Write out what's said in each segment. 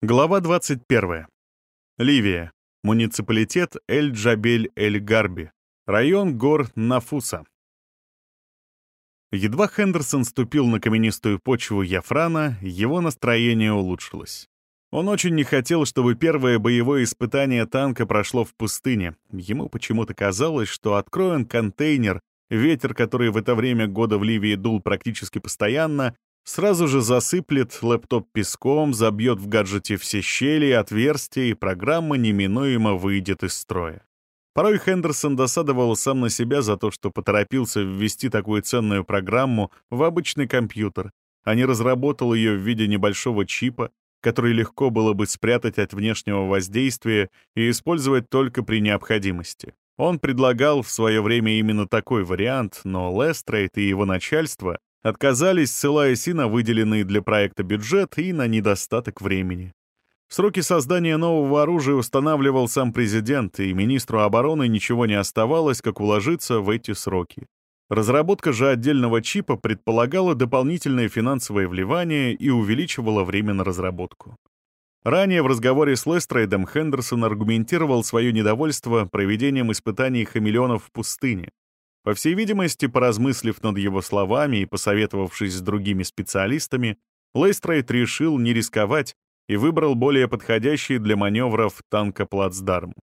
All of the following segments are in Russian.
Глава 21. Ливия. Муниципалитет Эль-Джабель-Эль-Гарби. Район гор Нафуса. Едва Хендерсон ступил на каменистую почву Яфрана, его настроение улучшилось. Он очень не хотел, чтобы первое боевое испытание танка прошло в пустыне. Ему почему-то казалось, что откроен контейнер, ветер, который в это время года в Ливии дул практически постоянно, Сразу же засыплет лэптоп песком, забьет в гаджете все щели и отверстия, и программа неминуемо выйдет из строя. Порой Хендерсон досадовал сам на себя за то, что поторопился ввести такую ценную программу в обычный компьютер, а не разработал ее в виде небольшого чипа, который легко было бы спрятать от внешнего воздействия и использовать только при необходимости. Он предлагал в свое время именно такой вариант, но Лестрейд и его начальство Отказались, ссылаясь и на выделенный для проекта бюджет, и на недостаток времени. Сроки создания нового оружия устанавливал сам президент, и министру обороны ничего не оставалось, как уложиться в эти сроки. Разработка же отдельного чипа предполагала дополнительное финансовое вливание и увеличивала время на разработку. Ранее в разговоре с Лестрейдом Хендерсон аргументировал свое недовольство проведением испытаний хамелеонов в пустыне, по всей видимости, поразмыслив над его словами и посоветовавшись с другими специалистами, Лейстрейд решил не рисковать и выбрал более подходящий для маневров танка плацдарм.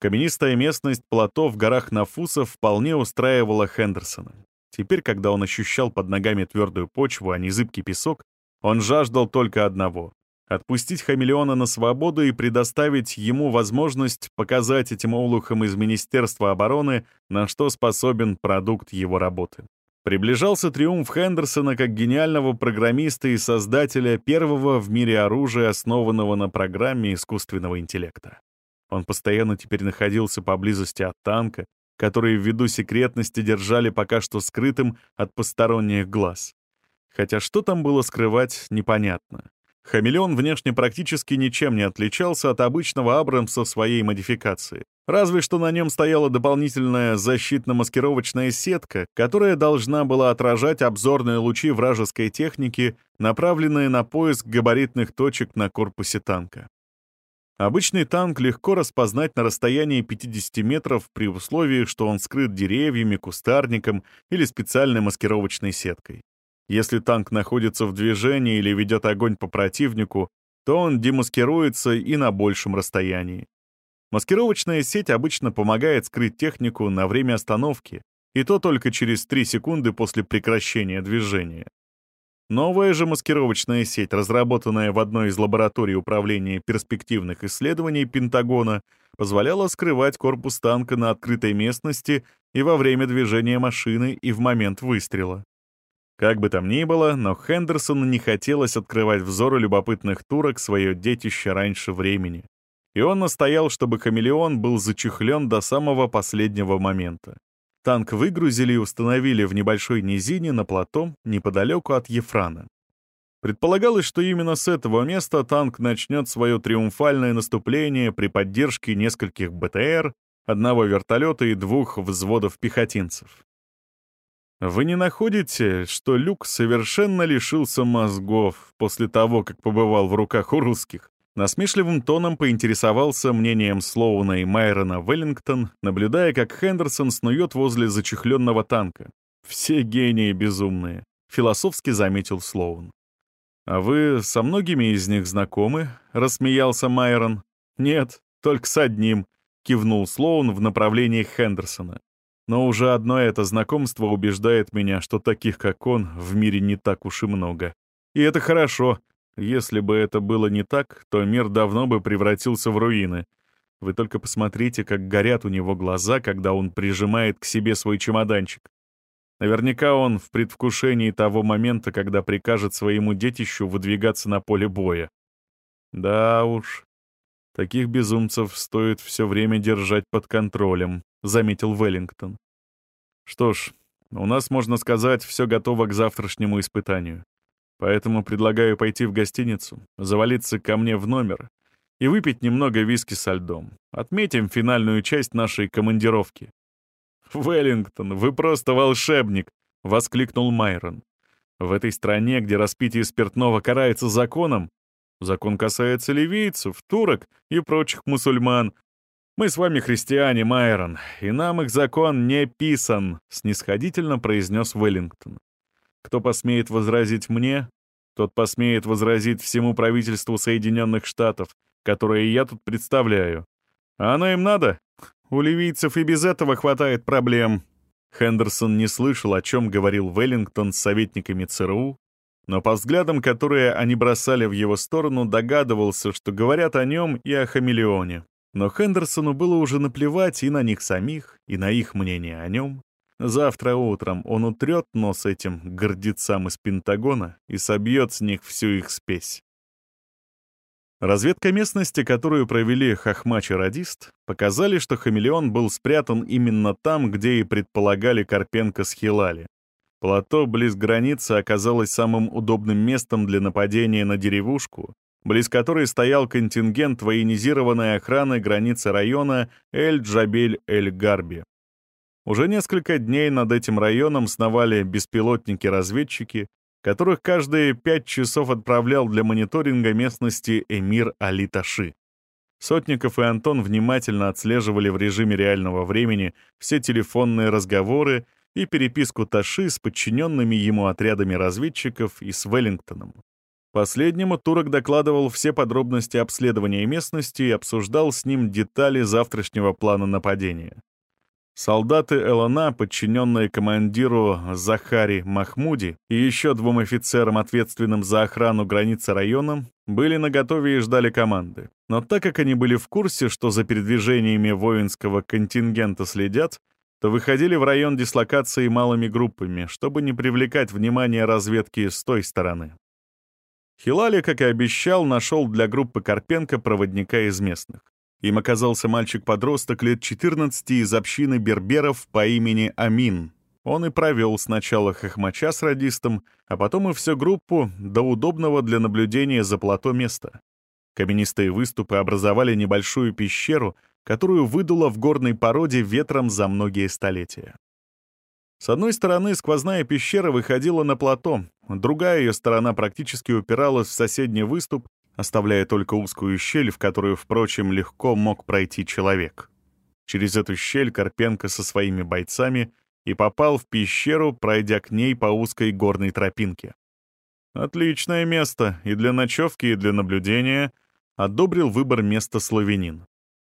Каменистая местность плато в горах Нафусов вполне устраивала Хендерсона. Теперь, когда он ощущал под ногами твердую почву, а не зыбкий песок, он жаждал только одного отпустить хамелеона на свободу и предоставить ему возможность показать этим олухам из Министерства обороны, на что способен продукт его работы. Приближался триумф Хендерсона как гениального программиста и создателя первого в мире оружия, основанного на программе искусственного интеллекта. Он постоянно теперь находился поблизости от танка, который ввиду секретности держали пока что скрытым от посторонних глаз. Хотя что там было скрывать, непонятно. Хамелеон внешне практически ничем не отличался от обычного Абрамса своей модификации. Разве что на нем стояла дополнительная защитно-маскировочная сетка, которая должна была отражать обзорные лучи вражеской техники, направленные на поиск габаритных точек на корпусе танка. Обычный танк легко распознать на расстоянии 50 метров при условии, что он скрыт деревьями, кустарником или специальной маскировочной сеткой. Если танк находится в движении или ведет огонь по противнику, то он демаскируется и на большем расстоянии. Маскировочная сеть обычно помогает скрыть технику на время остановки, и то только через 3 секунды после прекращения движения. Новая же маскировочная сеть, разработанная в одной из лабораторий Управления перспективных исследований Пентагона, позволяла скрывать корпус танка на открытой местности и во время движения машины, и в момент выстрела. Как бы там ни было, но Хендерсону не хотелось открывать взору любопытных турок свое детище раньше времени. И он настоял, чтобы хамелеон был зачехлен до самого последнего момента. Танк выгрузили и установили в небольшой низине на плато неподалеку от Ефрана. Предполагалось, что именно с этого места танк начнет свое триумфальное наступление при поддержке нескольких БТР, одного вертолета и двух взводов пехотинцев. Вы не находите, что Люк совершенно лишился мозгов после того, как побывал в руках у русских? Насмешливым тоном поинтересовался мнением Слоуна и Майрона Веллингтон, наблюдая, как Хендерсон снует возле зачехленного танка. «Все гении безумные», — философски заметил Слоун. «А вы со многими из них знакомы?» — рассмеялся Майрон. «Нет, только с одним», — кивнул Слоун в направлении Хендерсона. Но уже одно это знакомство убеждает меня, что таких, как он, в мире не так уж и много. И это хорошо. Если бы это было не так, то мир давно бы превратился в руины. Вы только посмотрите, как горят у него глаза, когда он прижимает к себе свой чемоданчик. Наверняка он в предвкушении того момента, когда прикажет своему детищу выдвигаться на поле боя. Да уж, таких безумцев стоит все время держать под контролем. — заметил Веллингтон. «Что ж, у нас, можно сказать, все готово к завтрашнему испытанию. Поэтому предлагаю пойти в гостиницу, завалиться ко мне в номер и выпить немного виски со льдом. Отметим финальную часть нашей командировки». «Веллингтон, вы просто волшебник!» — воскликнул Майрон. «В этой стране, где распитие спиртного карается законом, Закон касается ливийцев, турок и прочих мусульман. Мы с вами христиане, Майрон, и нам их закон не писан», — снисходительно произнес Веллингтон. «Кто посмеет возразить мне, тот посмеет возразить всему правительству Соединенных Штатов, которое я тут представляю. А оно им надо? У ливийцев и без этого хватает проблем». Хендерсон не слышал, о чем говорил Веллингтон с советниками ЦРУ, но по взглядам, которые они бросали в его сторону, догадывался, что говорят о нем и о хамелеоне. Но Хендерсону было уже наплевать и на них самих, и на их мнение о нем. Завтра утром он утрет нос этим гордецам из Пентагона и собьет с них всю их спесь. Разведка местности, которую провели Хохмач и Радист, показали, что хамелеон был спрятан именно там, где и предполагали Карпенко с Хилали. Плато близ границы оказалось самым удобным местом для нападения на деревушку, близ которой стоял контингент военизированной охраны границы района Эль-Джабель-Эль-Гарби. Уже несколько дней над этим районом сновали беспилотники-разведчики, которых каждые пять часов отправлял для мониторинга местности эмир Али-Таши. Сотников и Антон внимательно отслеживали в режиме реального времени все телефонные разговоры и переписку Таши с подчиненными ему отрядами разведчиков и с Веллингтоном. Последнему турок докладывал все подробности обследования местности и обсуждал с ним детали завтрашнего плана нападения. Солдаты Элона, подчиненные командиру Захари Махмуди и еще двум офицерам, ответственным за охрану границы района, были наготове и ждали команды. Но так как они были в курсе, что за передвижениями воинского контингента следят, то выходили в район дислокации малыми группами, чтобы не привлекать внимание разведки с той стороны. Хилали, как и обещал, нашел для группы Карпенко проводника из местных. Им оказался мальчик-подросток лет 14 из общины берберов по имени Амин. Он и провел сначала хохмача с радистом, а потом и всю группу до удобного для наблюдения за плато места. Каменистые выступы образовали небольшую пещеру, которую выдуло в горной породе ветром за многие столетия. С одной стороны сквозная пещера выходила на плато, другая ее сторона практически упиралась в соседний выступ, оставляя только узкую щель, в которую, впрочем, легко мог пройти человек. Через эту щель Карпенко со своими бойцами и попал в пещеру, пройдя к ней по узкой горной тропинке. Отличное место и для ночевки, и для наблюдения одобрил выбор места славянин.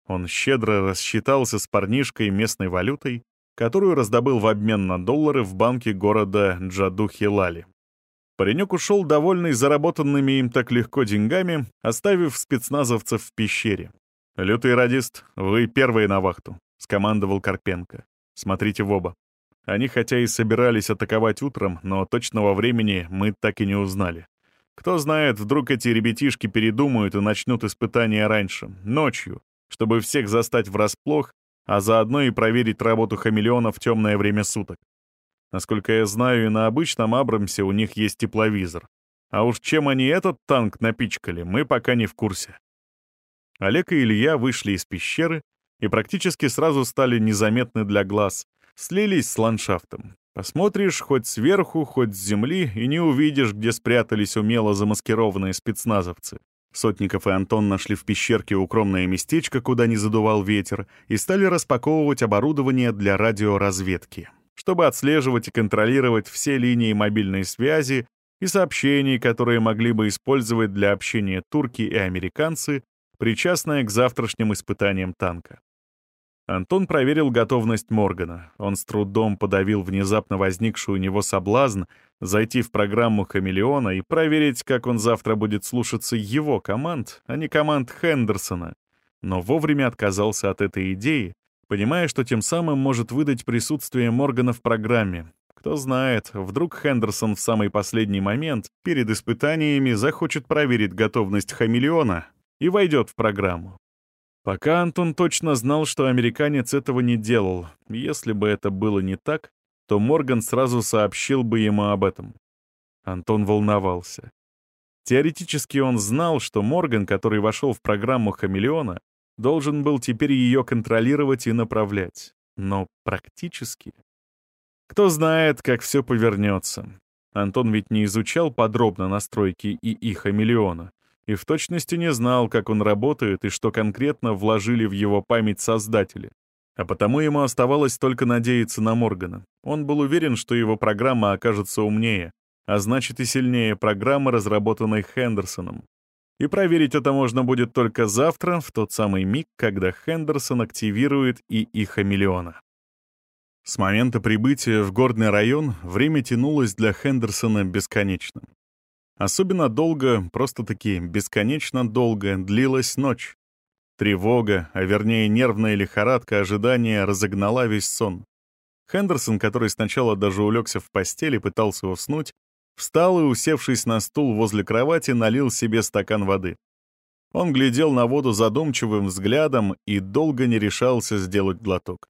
Он щедро рассчитался с парнишкой местной валютой, которую раздобыл в обмен на доллары в банке города Джадухи-Лали. Паренек ушел довольный заработанными им так легко деньгами, оставив спецназовцев в пещере. «Лютый радист, вы первые на вахту», — скомандовал Карпенко. «Смотрите в оба». Они хотя и собирались атаковать утром, но точного времени мы так и не узнали. Кто знает, вдруг эти ребятишки передумают и начнут испытания раньше, ночью, чтобы всех застать врасплох, а заодно и проверить работу хамелеона в темное время суток. Насколько я знаю, и на обычном Абрамсе у них есть тепловизор. А уж чем они этот танк напичкали, мы пока не в курсе. Олег и Илья вышли из пещеры и практически сразу стали незаметны для глаз, слились с ландшафтом. Посмотришь хоть сверху, хоть с земли, и не увидишь, где спрятались умело замаскированные спецназовцы. Сотников и Антон нашли в пещерке укромное местечко, куда не задувал ветер, и стали распаковывать оборудование для радиоразведки чтобы отслеживать и контролировать все линии мобильной связи и сообщений, которые могли бы использовать для общения турки и американцы, причастные к завтрашним испытаниям танка. Антон проверил готовность Моргана. Он с трудом подавил внезапно возникший у него соблазн зайти в программу «Хамелеона» и проверить, как он завтра будет слушаться его команд, а не команд Хендерсона. Но вовремя отказался от этой идеи, понимая, что тем самым может выдать присутствие Моргана в программе. Кто знает, вдруг Хендерсон в самый последний момент, перед испытаниями, захочет проверить готовность хамелеона и войдет в программу. Пока Антон точно знал, что американец этого не делал. Если бы это было не так, то Морган сразу сообщил бы ему об этом. Антон волновался. Теоретически он знал, что Морган, который вошел в программу «Хамелеона», должен был теперь ее контролировать и направлять. Но практически... Кто знает, как все повернется. Антон ведь не изучал подробно настройки ИИ Хамелеона, и в точности не знал, как он работает и что конкретно вложили в его память создатели. А потому ему оставалось только надеяться на Моргана. Он был уверен, что его программа окажется умнее, а значит и сильнее программы, разработанной Хендерсоном. И проверить это можно будет только завтра, в тот самый миг, когда Хендерсон активирует ИИ Хамелеона. С момента прибытия в горный район время тянулось для Хендерсона бесконечно. Особенно долго, просто-таки бесконечно долго, длилась ночь. Тревога, а вернее нервная лихорадка ожидания разогнала весь сон. Хендерсон, который сначала даже улегся в постели, пытался уснуть, встал и, усевшись на стул возле кровати, налил себе стакан воды. Он глядел на воду задумчивым взглядом и долго не решался сделать глоток.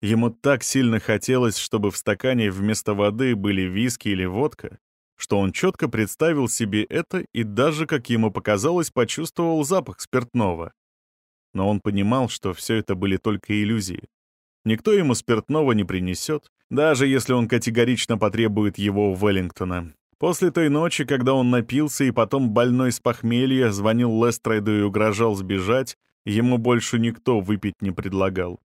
Ему так сильно хотелось, чтобы в стакане вместо воды были виски или водка, что он четко представил себе это и даже, как ему показалось, почувствовал запах спиртного. Но он понимал, что все это были только иллюзии. Никто ему спиртного не принесет, даже если он категорично потребует его у Веллингтона. После той ночи, когда он напился и потом больной с похмелья звонил Лестрейду и угрожал сбежать, ему больше никто выпить не предлагал.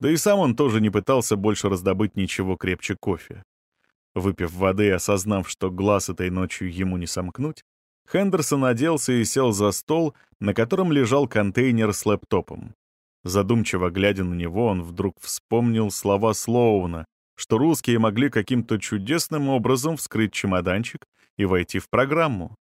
Да и сам он тоже не пытался больше раздобыть ничего крепче кофе. Выпив воды и осознав, что глаз этой ночью ему не сомкнуть, Хендерсон оделся и сел за стол, на котором лежал контейнер с лэптопом. Задумчиво глядя на него, он вдруг вспомнил слова Слоуна, что русские могли каким-то чудесным образом вскрыть чемоданчик и войти в программу.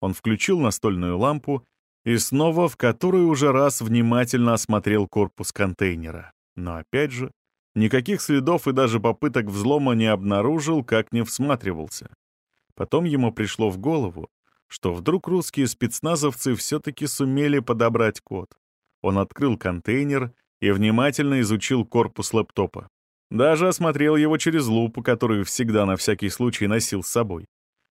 Он включил настольную лампу и снова в который уже раз внимательно осмотрел корпус контейнера. Но опять же, Никаких следов и даже попыток взлома не обнаружил, как не всматривался. Потом ему пришло в голову, что вдруг русские спецназовцы все-таки сумели подобрать код. Он открыл контейнер и внимательно изучил корпус лэптопа. Даже осмотрел его через лупу, которую всегда на всякий случай носил с собой.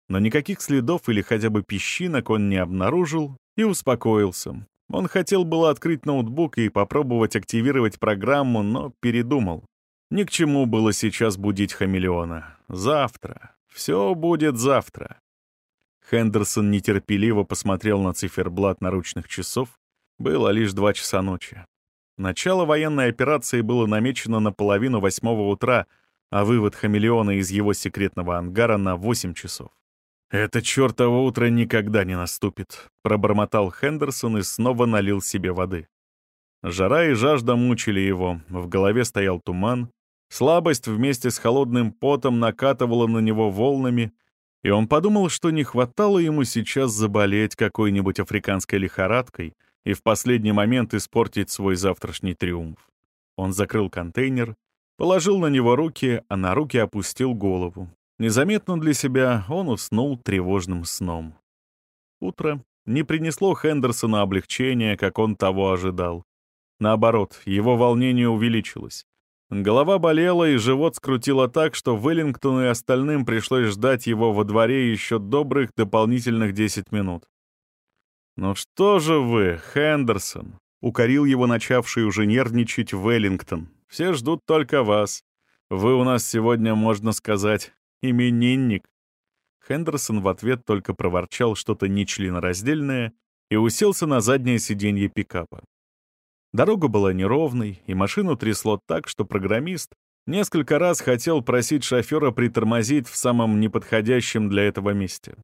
Но никаких следов или хотя бы песчинок он не обнаружил и успокоился. Он хотел было открыть ноутбук и попробовать активировать программу, но передумал. Ни к чему было сейчас будить хамелеона. Завтра. Все будет завтра. Хендерсон нетерпеливо посмотрел на циферблат наручных часов. Было лишь два часа ночи. Начало военной операции было намечено на половину восьмого утра, а вывод хамелеона из его секретного ангара на восемь часов. «Это чертово утро никогда не наступит», — пробормотал Хендерсон и снова налил себе воды. Жара и жажда мучили его, в голове стоял туман, слабость вместе с холодным потом накатывала на него волнами, и он подумал, что не хватало ему сейчас заболеть какой-нибудь африканской лихорадкой и в последний момент испортить свой завтрашний триумф. Он закрыл контейнер, положил на него руки, а на руки опустил голову. Незаметно для себя он уснул тревожным сном. Утро не принесло Хендерсону облегчения, как он того ожидал. Наоборот, его волнение увеличилось. Голова болела, и живот скрутило так, что Веллингтону и остальным пришлось ждать его во дворе еще добрых дополнительных 10 минут. «Ну что же вы, Хендерсон?» — укорил его начавший уже нервничать Веллингтон. «Все ждут только вас. Вы у нас сегодня, можно сказать, Именинник. Хендерсон в ответ только проворчал что-то нечленораздельное и уселся на заднее сиденье пикапа. Дорога была неровной, и машину трясло так, что программист несколько раз хотел просить шофера притормозить в самом неподходящем для этого месте.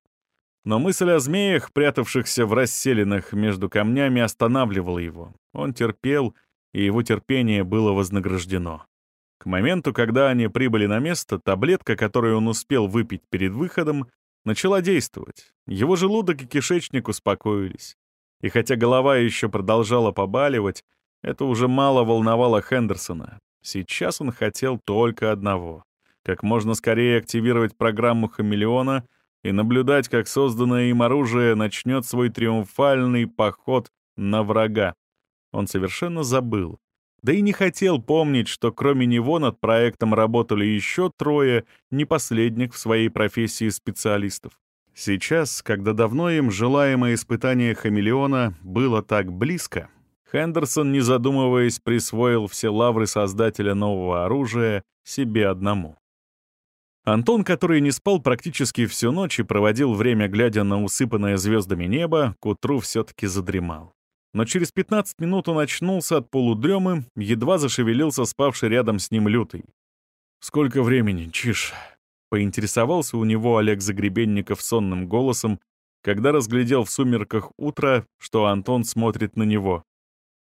Но мысль о змеях, прятавшихся в расселенных между камнями, останавливала его. Он терпел, и его терпение было вознаграждено. К моменту, когда они прибыли на место, таблетка, которую он успел выпить перед выходом, начала действовать. Его желудок и кишечник успокоились. И хотя голова еще продолжала побаливать, это уже мало волновало Хендерсона. Сейчас он хотел только одного — как можно скорее активировать программу «Хамелеона» и наблюдать, как созданное им оружие начнет свой триумфальный поход на врага. Он совершенно забыл, да и не хотел помнить, что кроме него над проектом работали еще трое не последних в своей профессии специалистов. Сейчас, когда давно им желаемое испытание хамелеона было так близко, Хендерсон, не задумываясь, присвоил все лавры создателя нового оружия себе одному. Антон, который не спал практически всю ночь и проводил время, глядя на усыпанное звездами небо, к утру все-таки задремал. Но через 15 минут он очнулся от полудремы, едва зашевелился спавший рядом с ним лютый. «Сколько времени, Чиш?» — поинтересовался у него Олег Загребенников сонным голосом, когда разглядел в сумерках утро, что Антон смотрит на него.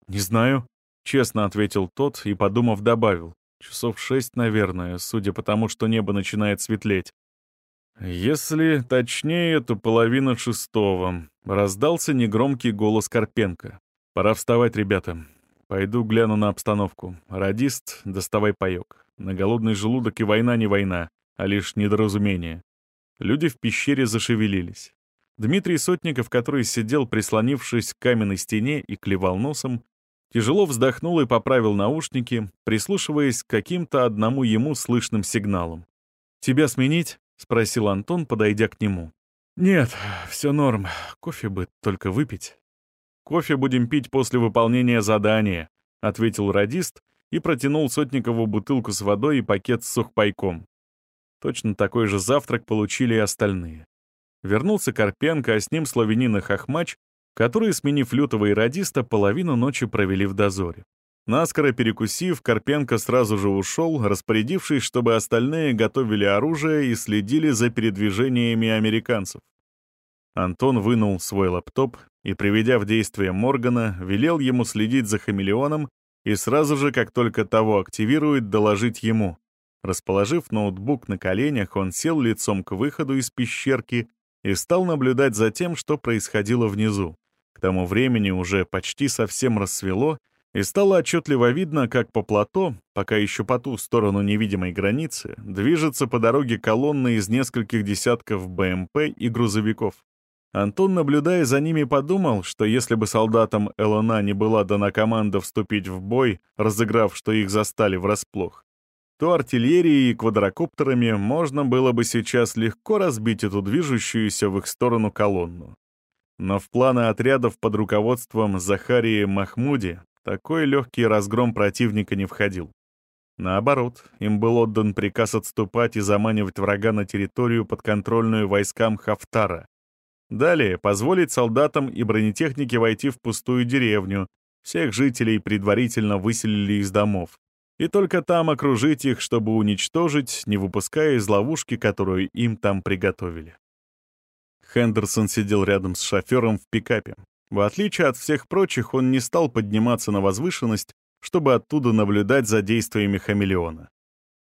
«Не знаю», — честно ответил тот и, подумав, добавил. Часов шесть, наверное, судя по тому, что небо начинает светлеть. Если точнее, то половина шестого. Раздался негромкий голос Карпенко. «Пора вставать, ребята. Пойду гляну на обстановку. Радист, доставай паёк. На голодный желудок и война не война, а лишь недоразумение». Люди в пещере зашевелились. Дмитрий Сотников, который сидел, прислонившись к каменной стене и клевал носом, Тяжело вздохнул и поправил наушники, прислушиваясь к каким-то одному ему слышным сигналам. «Тебя сменить?» — спросил Антон, подойдя к нему. «Нет, все норм. Кофе бы только выпить». «Кофе будем пить после выполнения задания», — ответил радист и протянул Сотникову бутылку с водой и пакет с сухпайком. Точно такой же завтрак получили и остальные. Вернулся Карпенко, а с ним славянин и Хохмач, которые, сменив лютого и радиста, половину ночи провели в дозоре. Наскоро перекусив, Карпенко сразу же ушел, распорядившись, чтобы остальные готовили оружие и следили за передвижениями американцев. Антон вынул свой лаптоп и, приведя в действие Моргана, велел ему следить за хамелеоном и сразу же, как только того активирует, доложить ему. Расположив ноутбук на коленях, он сел лицом к выходу из пещерки и стал наблюдать за тем, что происходило внизу. Тому времени уже почти совсем рассвело, и стало отчетливо видно, как по плато, пока еще по ту сторону невидимой границы, движется по дороге колонна из нескольких десятков БМП и грузовиков. Антон, наблюдая за ними, подумал, что если бы солдатам Элона не была дана команда вступить в бой, разыграв, что их застали врасплох, то артиллерией и квадрокоптерами можно было бы сейчас легко разбить эту движущуюся в их сторону колонну. Но в планы отрядов под руководством Захарии Махмуди такой легкий разгром противника не входил. Наоборот, им был отдан приказ отступать и заманивать врага на территорию, подконтрольную войскам Хафтара. Далее позволить солдатам и бронетехнике войти в пустую деревню, всех жителей предварительно выселили из домов, и только там окружить их, чтобы уничтожить, не выпуская из ловушки, которую им там приготовили. Хендерсон сидел рядом с шофером в пикапе. В отличие от всех прочих, он не стал подниматься на возвышенность, чтобы оттуда наблюдать за действиями хамелеона.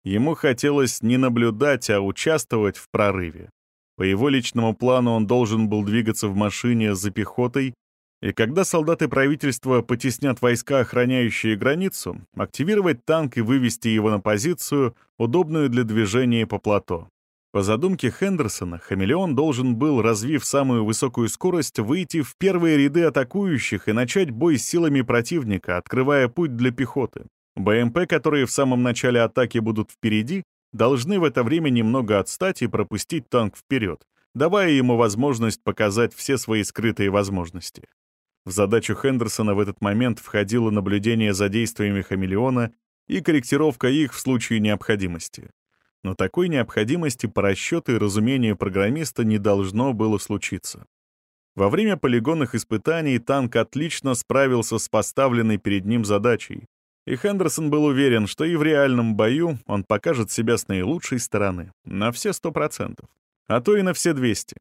Ему хотелось не наблюдать, а участвовать в прорыве. По его личному плану он должен был двигаться в машине за пехотой, и когда солдаты правительства потеснят войска, охраняющие границу, активировать танк и вывести его на позицию, удобную для движения по плато. По задумке Хендерсона, хамелеон должен был, развив самую высокую скорость, выйти в первые ряды атакующих и начать бой с силами противника, открывая путь для пехоты. БМП, которые в самом начале атаки будут впереди, должны в это время немного отстать и пропустить танк вперед, давая ему возможность показать все свои скрытые возможности. В задачу Хендерсона в этот момент входило наблюдение за действиями хамелеона и корректировка их в случае необходимости. Но такой необходимости по расчету и разумению программиста не должно было случиться. Во время полигонных испытаний танк отлично справился с поставленной перед ним задачей, и Хендерсон был уверен, что и в реальном бою он покажет себя с наилучшей стороны, на все 100%, а то и на все 200.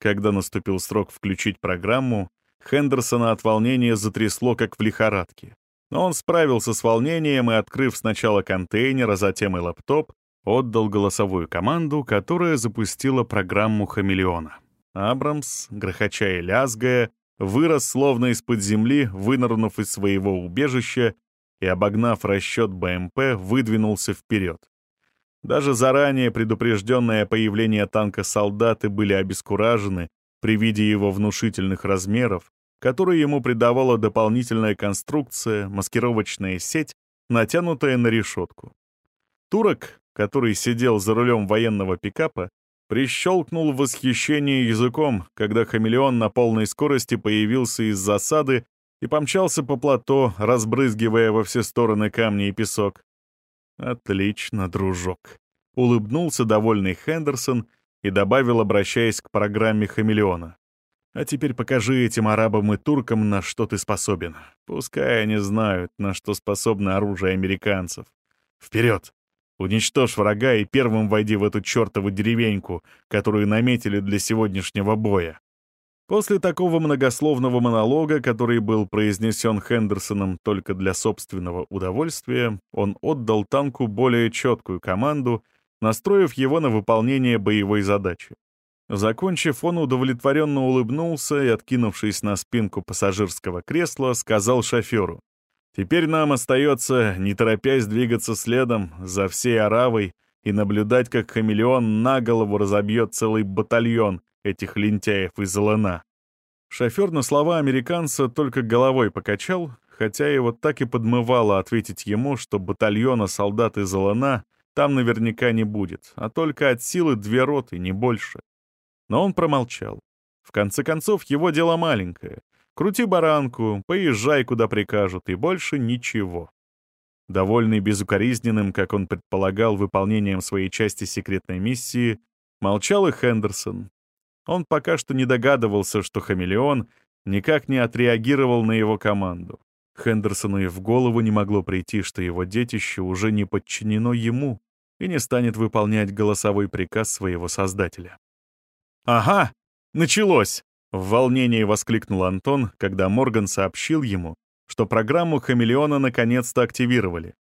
Когда наступил срок включить программу, Хендерсона от волнения затрясло, как в лихорадке. Но он справился с волнением и, открыв сначала контейнер, а затем и лаптоп, отдал голосовую команду, которая запустила программу «Хамелеона». Абрамс, грохоча и лязгая, вырос словно из-под земли, вынырнув из своего убежища и, обогнав расчет БМП, выдвинулся вперед. Даже заранее предупрежденное появление танка солдаты были обескуражены при виде его внушительных размеров, которые ему придавала дополнительная конструкция, маскировочная сеть, натянутая на решетку. Турок, который сидел за рулем военного пикапа, прищелкнул в восхищении языком, когда хамелеон на полной скорости появился из засады и помчался по плато, разбрызгивая во все стороны камни и песок. «Отлично, дружок», — улыбнулся довольный Хендерсон и добавил, обращаясь к программе «Хамелеона». «А теперь покажи этим арабам и туркам, на что ты способен. Пускай они знают, на что способно оружие американцев. Вперед! Уничтожь врага и первым войди в эту чертову деревеньку, которую наметили для сегодняшнего боя». После такого многословного монолога, который был произнесен Хендерсоном только для собственного удовольствия, он отдал танку более четкую команду, настроив его на выполнение боевой задачи. Закончив, он удовлетворенно улыбнулся и, откинувшись на спинку пассажирского кресла, сказал шоферу, «Теперь нам остается, не торопясь двигаться следом за всей Аравой и наблюдать, как хамелеон на голову разобьет целый батальон этих лентяев из ЛНА». Шофер на слова американца только головой покачал, хотя его так и подмывало ответить ему, что батальона солдат из ЛНА там наверняка не будет, а только от силы две роты, не больше. Но он промолчал. В конце концов, его дело маленькое. Крути баранку, поезжай, куда прикажут, и больше ничего. Довольный безукоризненным, как он предполагал, выполнением своей части секретной миссии, молчал и Хендерсон. Он пока что не догадывался, что хамелеон никак не отреагировал на его команду. Хендерсону и в голову не могло прийти, что его детище уже не подчинено ему и не станет выполнять голосовой приказ своего создателя. «Ага, началось!» — в волнении воскликнул Антон, когда Морган сообщил ему, что программу «Хамелеона» наконец-то активировали.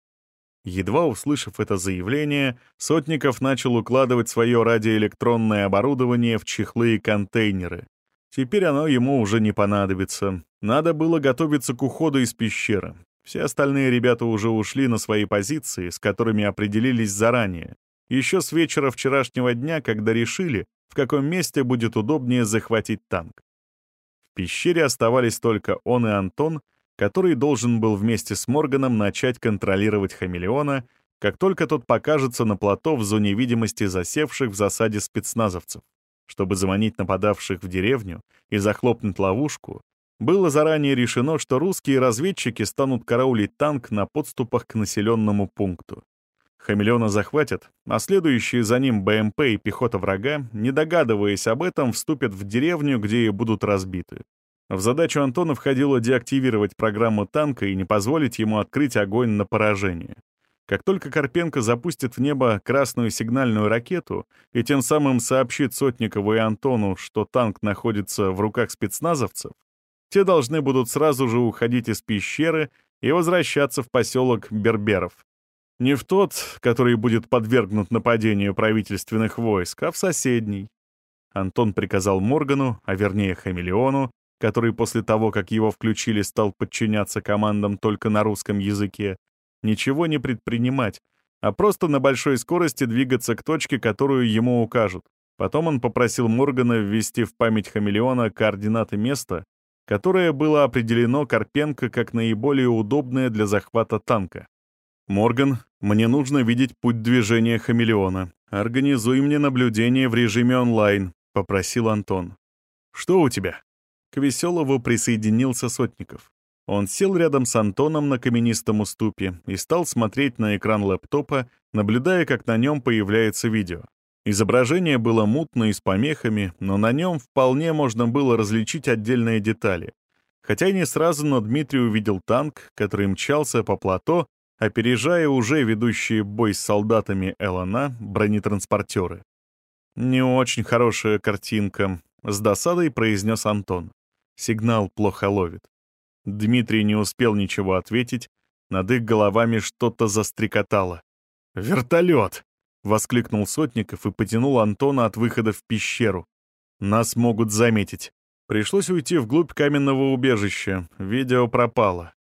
Едва услышав это заявление, Сотников начал укладывать свое радиоэлектронное оборудование в чехлы и контейнеры. Теперь оно ему уже не понадобится. Надо было готовиться к уходу из пещеры. Все остальные ребята уже ушли на свои позиции, с которыми определились заранее. Еще с вечера вчерашнего дня, когда решили, в каком месте будет удобнее захватить танк. В пещере оставались только он и Антон, который должен был вместе с Морганом начать контролировать хамелеона, как только тот покажется на плато в зоне видимости засевших в засаде спецназовцев. Чтобы заманить нападавших в деревню и захлопнуть ловушку, было заранее решено, что русские разведчики станут караулить танк на подступах к населенному пункту. Хамелеона захватят, а следующие за ним БМП и пехота врага, не догадываясь об этом, вступят в деревню, где и будут разбиты. В задачу Антона входило деактивировать программу танка и не позволить ему открыть огонь на поражение. Как только Карпенко запустит в небо красную сигнальную ракету и тем самым сообщит Сотникову и Антону, что танк находится в руках спецназовцев, те должны будут сразу же уходить из пещеры и возвращаться в поселок Берберов, не в тот, который будет подвергнут нападению правительственных войск, а в соседний. Антон приказал Моргану, а вернее Хамелеону, который после того, как его включили, стал подчиняться командам только на русском языке, ничего не предпринимать, а просто на большой скорости двигаться к точке, которую ему укажут. Потом он попросил Моргана ввести в память Хамелеона координаты места, которое было определено Карпенко как наиболее удобное для захвата танка. «Морган, мне нужно видеть путь движения хамелеона. Организуй мне наблюдение в режиме онлайн», — попросил Антон. «Что у тебя?» К Веселову присоединился Сотников. Он сел рядом с Антоном на каменистом уступе и стал смотреть на экран лэптопа, наблюдая, как на нем появляется видео. Изображение было мутно и с помехами, но на нем вполне можно было различить отдельные детали. Хотя не сразу, но Дмитрий увидел танк, который мчался по плато, опережая уже ведущие бой с солдатами ЛНА бронетранспортеры. «Не очень хорошая картинка», — с досадой произнес Антон. Сигнал плохо ловит. Дмитрий не успел ничего ответить, над их головами что-то застрекотало. «Вертолет!» — воскликнул Сотников и потянул Антона от выхода в пещеру. «Нас могут заметить». Пришлось уйти вглубь каменного убежища. Видео пропало.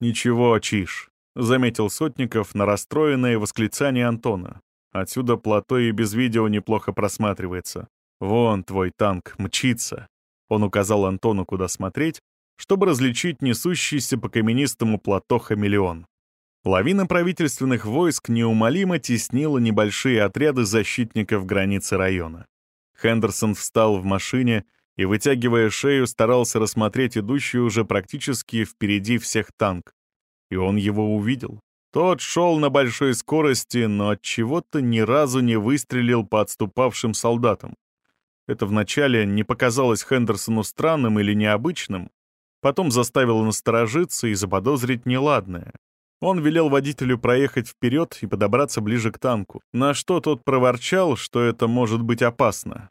«Ничего, Чиш, — заметил Сотников на расстроенное восклицание Антона. «Отсюда плато и без видео неплохо просматривается. Вон твой танк, мчится». Он указал Антону, куда смотреть, чтобы различить несущийся по каменистому плато хамелеон. Лавина правительственных войск неумолимо теснила небольшие отряды защитников границы района. Хендерсон встал в машине и, вытягивая шею, старался рассмотреть идущий уже практически впереди всех танк, и он его увидел. Тот шел на большой скорости, но от чего-то ни разу не выстрелил по отступавшим солдатам. Это вначале не показалось Хендерсону странным или необычным, потом заставило насторожиться и заподозрить неладное. Он велел водителю проехать вперед и подобраться ближе к танку, на что тот проворчал, что это может быть опасно.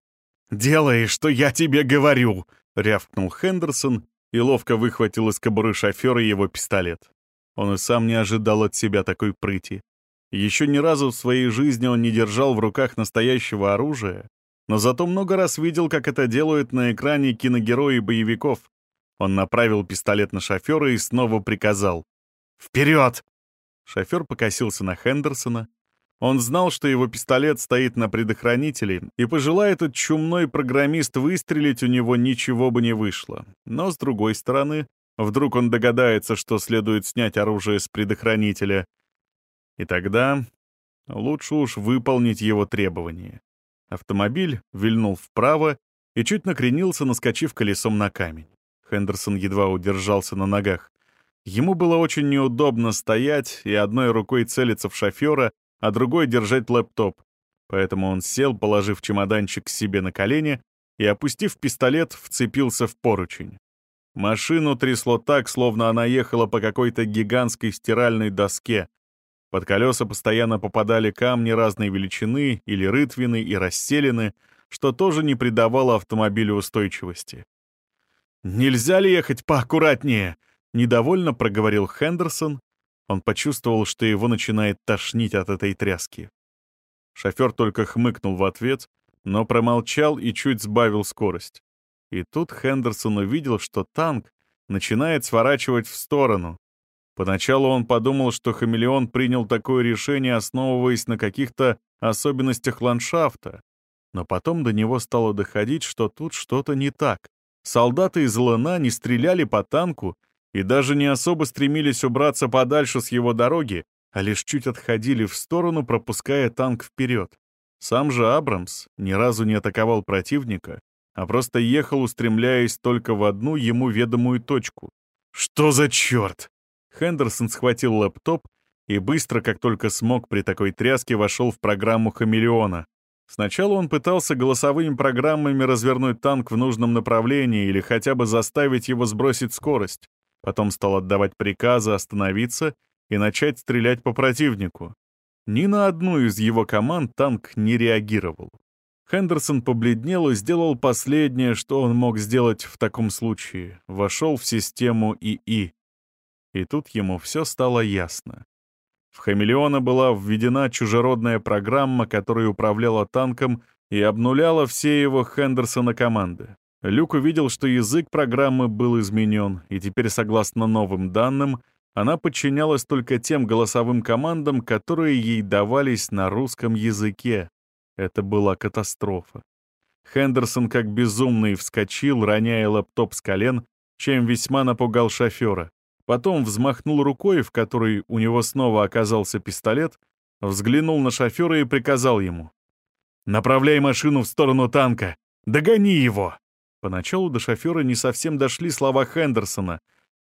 «Делай, что я тебе говорю!» — рявкнул Хендерсон и ловко выхватил из кобуры шофера его пистолет. Он и сам не ожидал от себя такой прыти. Еще ни разу в своей жизни он не держал в руках настоящего оружия, но зато много раз видел, как это делают на экране киногерои боевиков. Он направил пистолет на шофера и снова приказал «Вперед!» Шофер покосился на Хендерсона. Он знал, что его пистолет стоит на предохранителе, и пожелая этот чумной программист выстрелить, у него ничего бы не вышло. Но, с другой стороны, вдруг он догадается, что следует снять оружие с предохранителя. И тогда лучше уж выполнить его требования. Автомобиль вильнул вправо и чуть накренился, наскочив колесом на камень. Хендерсон едва удержался на ногах. Ему было очень неудобно стоять и одной рукой целиться в шофера, а другой держать лэптоп. Поэтому он сел, положив чемоданчик себе на колени и, опустив пистолет, вцепился в поручень. Машину трясло так, словно она ехала по какой-то гигантской стиральной доске. Под колеса постоянно попадали камни разной величины или рытвины и расселены, что тоже не придавало автомобилю устойчивости. «Нельзя ли ехать поаккуратнее?» Недовольно проговорил Хендерсон. Он почувствовал, что его начинает тошнить от этой тряски. Шофер только хмыкнул в ответ, но промолчал и чуть сбавил скорость. И тут Хендерсон увидел, что танк начинает сворачивать в сторону. Поначалу он подумал, что хамелеон принял такое решение, основываясь на каких-то особенностях ландшафта. Но потом до него стало доходить, что тут что-то не так. Солдаты из Луна не стреляли по танку и даже не особо стремились убраться подальше с его дороги, а лишь чуть отходили в сторону, пропуская танк вперед. Сам же Абрамс ни разу не атаковал противника, а просто ехал, устремляясь только в одну ему ведомую точку. «Что за черт?» Хендерсон схватил лэптоп и быстро, как только смог при такой тряске, вошел в программу «Хамелеона». Сначала он пытался голосовыми программами развернуть танк в нужном направлении или хотя бы заставить его сбросить скорость. Потом стал отдавать приказы остановиться и начать стрелять по противнику. Ни на одну из его команд танк не реагировал. Хендерсон побледнел и сделал последнее, что он мог сделать в таком случае. Вошел в систему ИИ. И тут ему все стало ясно. В «Хамелеона» была введена чужеродная программа, которая управляла танком и обнуляла все его Хендерсона команды. Люк увидел, что язык программы был изменен, и теперь, согласно новым данным, она подчинялась только тем голосовым командам, которые ей давались на русском языке. Это была катастрофа. Хендерсон как безумный вскочил, роняя лэптоп с колен, чем весьма напугал шофера. Потом взмахнул рукой, в которой у него снова оказался пистолет, взглянул на шофера и приказал ему. «Направляй машину в сторону танка! Догони его!» Поначалу до шофера не совсем дошли слова Хендерсона,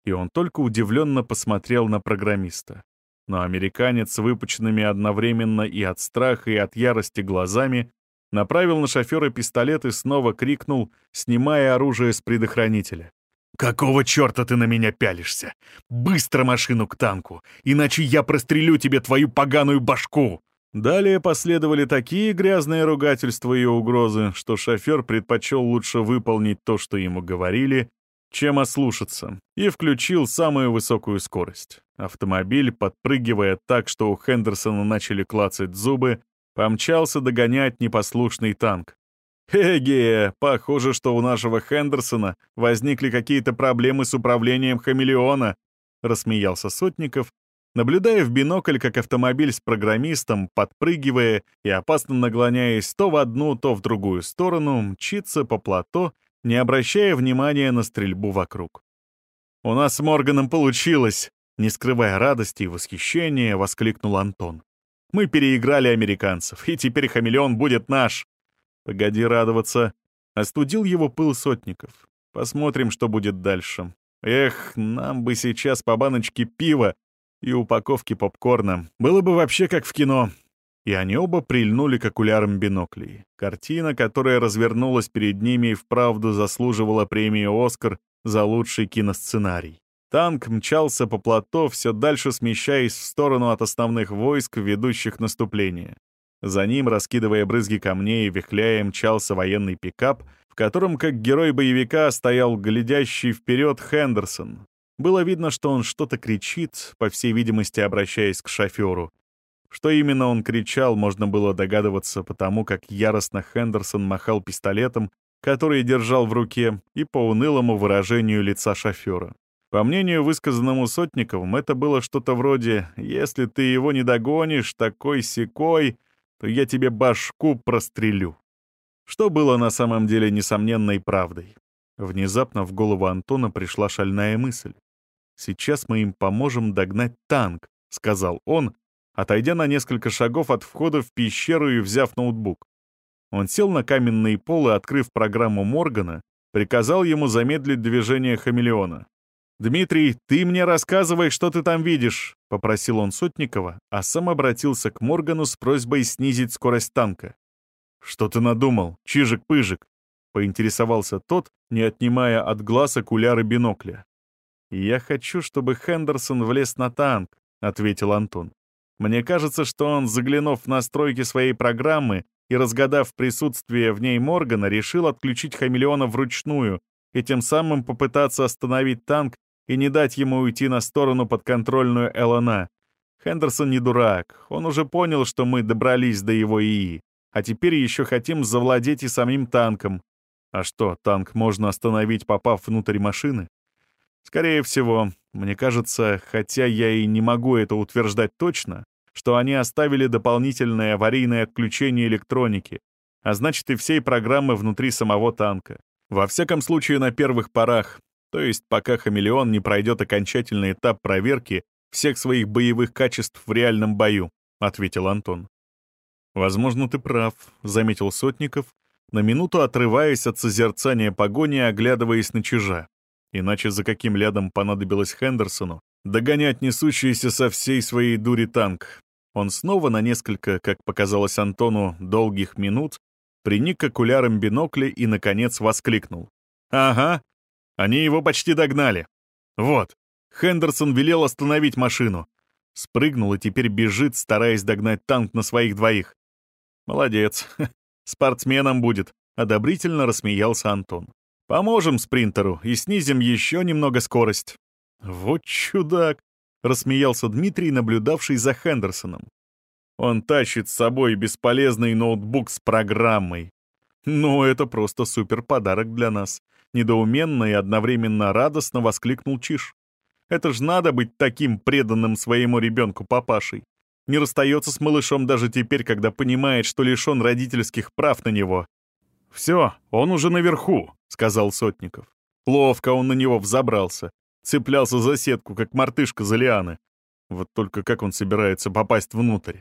и он только удивленно посмотрел на программиста. Но американец с выпученными одновременно и от страха, и от ярости глазами направил на шофера пистолет и снова крикнул, снимая оружие с предохранителя. «Какого черта ты на меня пялишься? Быстро машину к танку, иначе я прострелю тебе твою поганую башку!» Далее последовали такие грязные ругательства и угрозы, что шофер предпочел лучше выполнить то, что ему говорили, чем ослушаться, и включил самую высокую скорость. Автомобиль, подпрыгивая так, что у Хендерсона начали клацать зубы, помчался догонять непослушный танк. «Эге, похоже, что у нашего Хендерсона возникли какие-то проблемы с управлением хамелеона», — рассмеялся Сотников, наблюдая в бинокль, как автомобиль с программистом, подпрыгивая и опасно наклоняясь то в одну, то в другую сторону, мчится по плато, не обращая внимания на стрельбу вокруг. «У нас с Морганом получилось!» Не скрывая радости и восхищения, воскликнул Антон. «Мы переиграли американцев, и теперь хамелеон будет наш!» «Погоди радоваться!» Остудил его пыл сотников. «Посмотрим, что будет дальше. Эх, нам бы сейчас по баночке пива и упаковки попкорна. Было бы вообще как в кино. И они оба прильнули к окулярам биноклей. Картина, которая развернулась перед ними и вправду заслуживала премию «Оскар» за лучший киносценарий. Танк мчался по плато, все дальше смещаясь в сторону от основных войск, ведущих наступление. За ним, раскидывая брызги камней и вихляя, мчался военный пикап, в котором, как герой боевика, стоял глядящий вперед Хендерсон. Было видно, что он что-то кричит, по всей видимости, обращаясь к шоферу. Что именно он кричал, можно было догадываться потому, как яростно Хендерсон махал пистолетом, который держал в руке, и по унылому выражению лица шофера. По мнению, высказанному Сотниковым, это было что-то вроде «Если ты его не догонишь, такой-сякой, то я тебе башку прострелю». Что было на самом деле несомненной правдой. Внезапно в голову Антона пришла шальная мысль. «Сейчас мы им поможем догнать танк», — сказал он, отойдя на несколько шагов от входа в пещеру и взяв ноутбук. Он сел на каменный пол и, открыв программу Моргана, приказал ему замедлить движение хамелеона. «Дмитрий, ты мне рассказывай, что ты там видишь», — попросил он Сотникова, а сам обратился к Моргану с просьбой снизить скорость танка. «Что ты надумал, чижик-пыжик?» — поинтересовался тот, не отнимая от глаз окуляры бинокля. «Я хочу, чтобы Хендерсон влез на танк», — ответил Антон. Мне кажется, что он, заглянув в настройки своей программы и разгадав присутствие в ней Моргана, решил отключить хамелеона вручную и тем самым попытаться остановить танк и не дать ему уйти на сторону подконтрольную ЛНА. Хендерсон не дурак. Он уже понял, что мы добрались до его ИИ. А теперь еще хотим завладеть и самим танком. А что, танк можно остановить, попав внутрь машины? Скорее всего, мне кажется, хотя я и не могу это утверждать точно, что они оставили дополнительное аварийное отключение электроники, а значит и всей программы внутри самого танка. Во всяком случае, на первых порах, то есть пока «Хамелеон» не пройдет окончательный этап проверки всех своих боевых качеств в реальном бою, — ответил Антон. «Возможно, ты прав», — заметил Сотников, на минуту отрываясь от созерцания погони и оглядываясь на чижа. Иначе за каким лядом понадобилось Хендерсону догонять несущийся со всей своей дури танк? Он снова на несколько, как показалось Антону, долгих минут приник к окулярам бинокля и, наконец, воскликнул. «Ага, они его почти догнали. Вот, Хендерсон велел остановить машину. Спрыгнул и теперь бежит, стараясь догнать танк на своих двоих. Молодец, спортсменом будет», — одобрительно рассмеялся Антон. Поможем спринтеру и снизим еще немного скорость». «Вот чудак!» — рассмеялся Дмитрий, наблюдавший за Хендерсоном. «Он тащит с собой бесполезный ноутбук с программой. Ну, это просто супер подарок для нас!» Недоуменно и одновременно радостно воскликнул Чиш. «Это ж надо быть таким преданным своему ребенку папашей. Не расстается с малышом даже теперь, когда понимает, что лишен родительских прав на него. Все, он уже наверху сказал Сотников. Ловко он на него взобрался. Цеплялся за сетку, как мартышка за лианы. Вот только как он собирается попасть внутрь?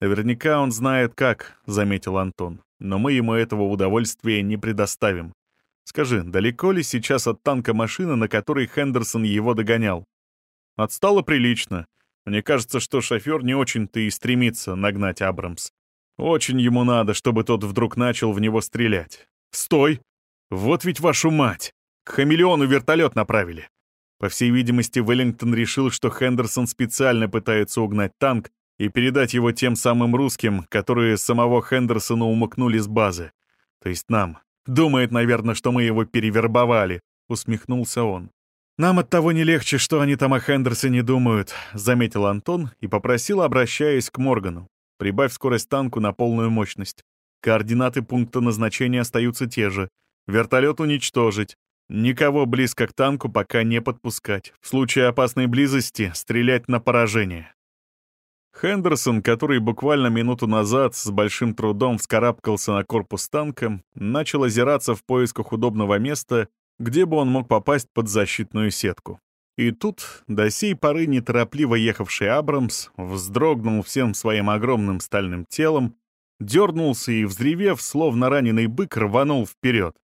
Наверняка он знает как, — заметил Антон. Но мы ему этого удовольствия не предоставим. Скажи, далеко ли сейчас от танка машина, на которой Хендерсон его догонял? Отстало прилично. Мне кажется, что шофер не очень-то и стремится нагнать Абрамс. Очень ему надо, чтобы тот вдруг начал в него стрелять. «Стой!» Вот ведь вашу мать! К хамелеону вертолет направили. По всей видимости, Веллингтон решил, что Хендерсон специально пытается угнать танк и передать его тем самым русским, которые самого Хендерсона умыкнули с базы. То есть нам. Думает, наверное, что мы его перевербовали, усмехнулся он. «Нам от того не легче, что они там о Хендерсоне думают», — заметил Антон и попросил, обращаясь к Моргану. «Прибавь скорость танку на полную мощность. Координаты пункта назначения остаются те же. Вертолет уничтожить. Никого близко к танку пока не подпускать. В случае опасной близости стрелять на поражение. Хендерсон, который буквально минуту назад с большим трудом вскарабкался на корпус танка, начал озираться в поисках удобного места, где бы он мог попасть под защитную сетку. И тут, до сей поры неторопливо ехавший Абрамс, вздрогнул всем своим огромным стальным телом, дернулся и, взревев, словно раненый бык, рванул вперед.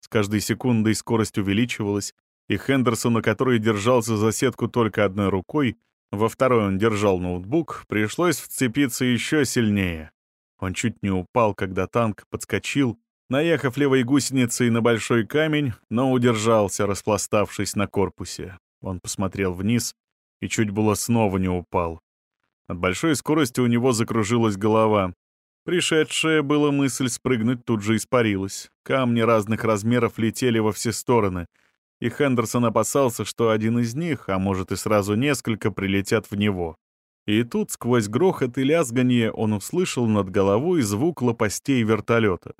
С каждой секундой скорость увеличивалась, и Хендерсон, который держался за сетку только одной рукой, Во второй он держал ноутбук, пришлось вцепиться еще сильнее. Он чуть не упал, когда танк подскочил, наехав левой гусеницей на большой камень, но удержался, распластавшись на корпусе. Он посмотрел вниз и чуть было снова не упал. От большой скорости у него закружилась голова. Пришедшая была мысль спрыгнуть тут же испарилась. Камни разных размеров летели во все стороны, и Хендерсон опасался, что один из них, а может и сразу несколько, прилетят в него. И тут, сквозь грохот и лязганье, он услышал над головой звук лопастей вертолета.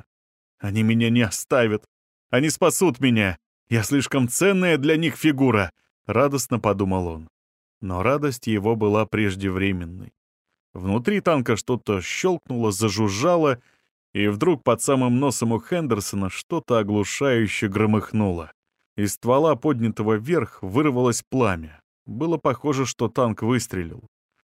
«Они меня не оставят! Они спасут меня! Я слишком ценная для них фигура!» — радостно подумал он. Но радость его была преждевременной. Внутри танка что-то щелкнуло, зажужжало, и вдруг под самым носом у Хендерсона что-то оглушающе громыхнуло. Из ствола, поднятого вверх, вырвалось пламя. Было похоже, что танк выстрелил.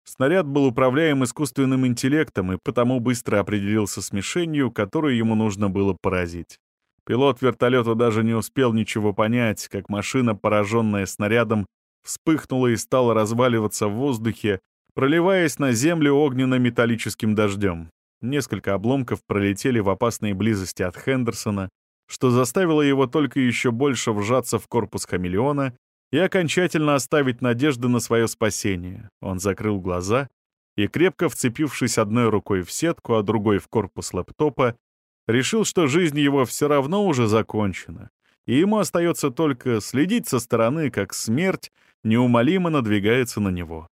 Снаряд был управляем искусственным интеллектом и потому быстро определился с мишенью, которую ему нужно было поразить. Пилот вертолета даже не успел ничего понять, как машина, пораженная снарядом, вспыхнула и стала разваливаться в воздухе, проливаясь на землю огненно-металлическим дождем. Несколько обломков пролетели в опасной близости от Хендерсона, что заставило его только еще больше вжаться в корпус хамелеона и окончательно оставить надежды на свое спасение. Он закрыл глаза и, крепко вцепившись одной рукой в сетку, а другой в корпус лэптопа, решил, что жизнь его все равно уже закончена, и ему остается только следить со стороны, как смерть неумолимо надвигается на него.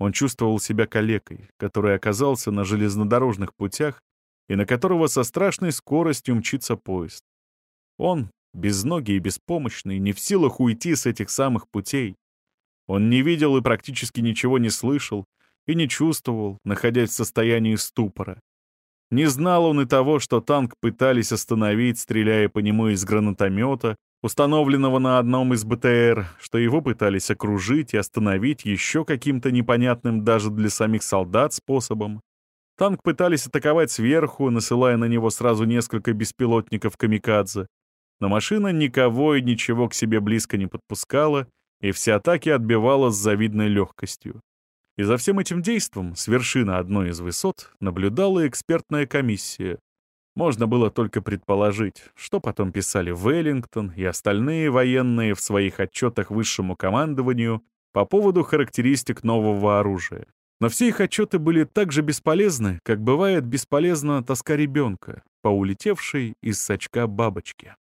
Он чувствовал себя калекой, который оказался на железнодорожных путях и на которого со страшной скоростью мчится поезд. Он, безногий и беспомощный, не в силах уйти с этих самых путей. Он не видел и практически ничего не слышал, и не чувствовал, находясь в состоянии ступора. Не знал он и того, что танк пытались остановить, стреляя по нему из гранатомета, установленного на одном из БТР, что его пытались окружить и остановить еще каким-то непонятным даже для самих солдат способом. Танк пытались атаковать сверху, насылая на него сразу несколько беспилотников «Камикадзе». Но машина никого и ничего к себе близко не подпускала, и все атаки отбивала с завидной легкостью. И за всем этим действом с вершины одной из высот наблюдала экспертная комиссия, можно было только предположить, что потом писали Веллингтон и остальные военные в своих отчетах высшему командованию по поводу характеристик нового оружия. Но все их отчеты были так же бесполезны, как бывает бесполезна тоска ребенка по улетевшей из сачка бабочке.